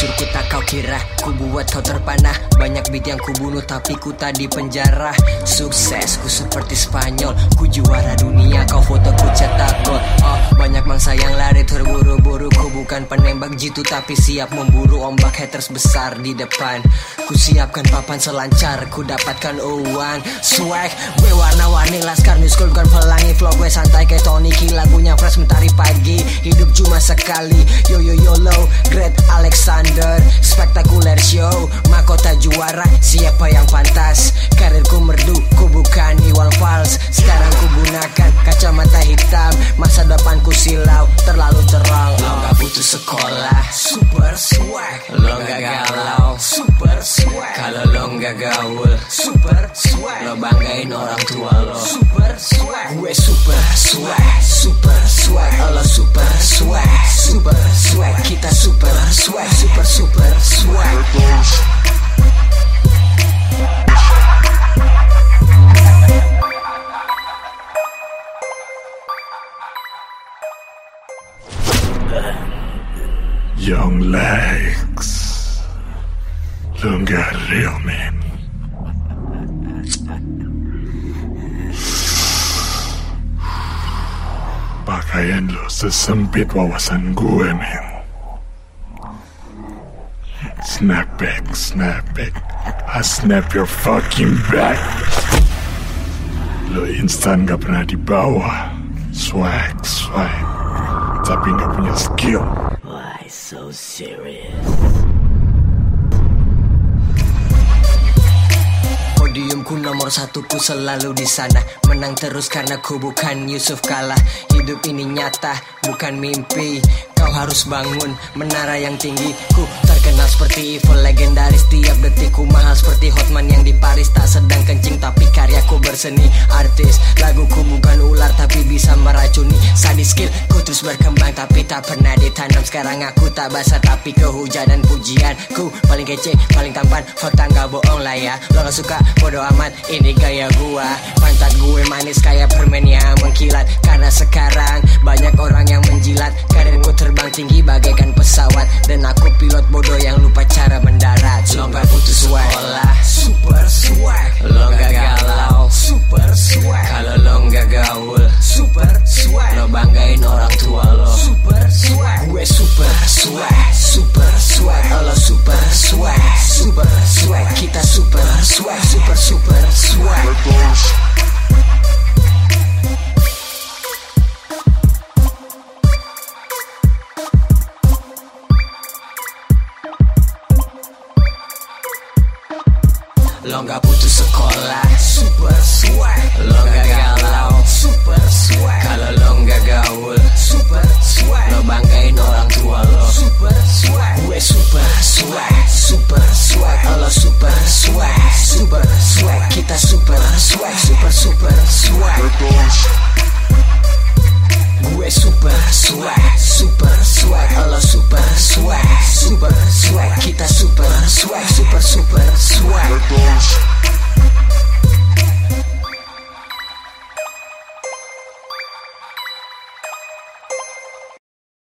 Busurku tak kau kira Ku buat kau terpanah Banyak beat yang ku bunuh Tapi ku tak di penjara Sukses ku seperti Spanyol Ku juara dunia. Kau foto ku cetak gol Oh banyak mangsa yang lari terburu-buru. Ku bukan penembak jitu Tapi siap memburu Ombak haters besar di depan. Ku siapkan papan selancar Ku dapatkan uang. Swag Gue warna-warni Laskar New School bukan pelangi. Flow gue santai kayak Tony Ki Lagunya fresh mentari pagi. Hidup cuma sekali Yo yo yo low Great Alexander. Spektakuler show Mahkota juara Siapa yang pantas? Karirku merdu sekolah Super swag. Lo gak galau Super swag. Kalau lo gak gaul Super swag. Lo banggain orang tua lo Super swag. Gue super swag Super Young legs. Lo nggak real man. Pakaian lo sesempit wawasan gue men. Snap back, snap back. I snap your fucking back. Lo instan gak pernah dibawa. Swag, swag. Tapi gak punya skill. So serious? Podiumku nomor satu ku selalu di sana. Menang terus karena ku bukan Yusuf Kala. Hidup ini nyata bukan mimpi. Kau harus bangun menara yang tinggi. Ku terkenal seperti evil legendaris. Tiap detikku mahal seperti Hotman yang di Paris. Tak sedang kencing tapi berseni Artis. Laguku bukan ular tapi bisa meracuni. Sadis skill ku terus berkembang tapi tak pernah ditanam. Sekarang aku tak basah tapi kehujanan pujian. Ku paling kece paling tampan Fakta nggak bohong lah ya. Lo gak suka bodo amat ini gaya gua. Pantat gue manis kayak permen yang mengkilat. Karena sekarang banyak orang yang menjilat. Karirku terbang tinggi bagaikan pesawat. Dan aku pilot bodoh yang lupa cara mendarat. Lo gak butuh sekolah Super swag. Lo gak swag Kalau lo gak gaul Super swag Lo banggain orang tua lo. Super swag Gue super swag Super swag Lo super swag Super swag Kita super swag Super super swag Lo gak butuh sekolah Super swag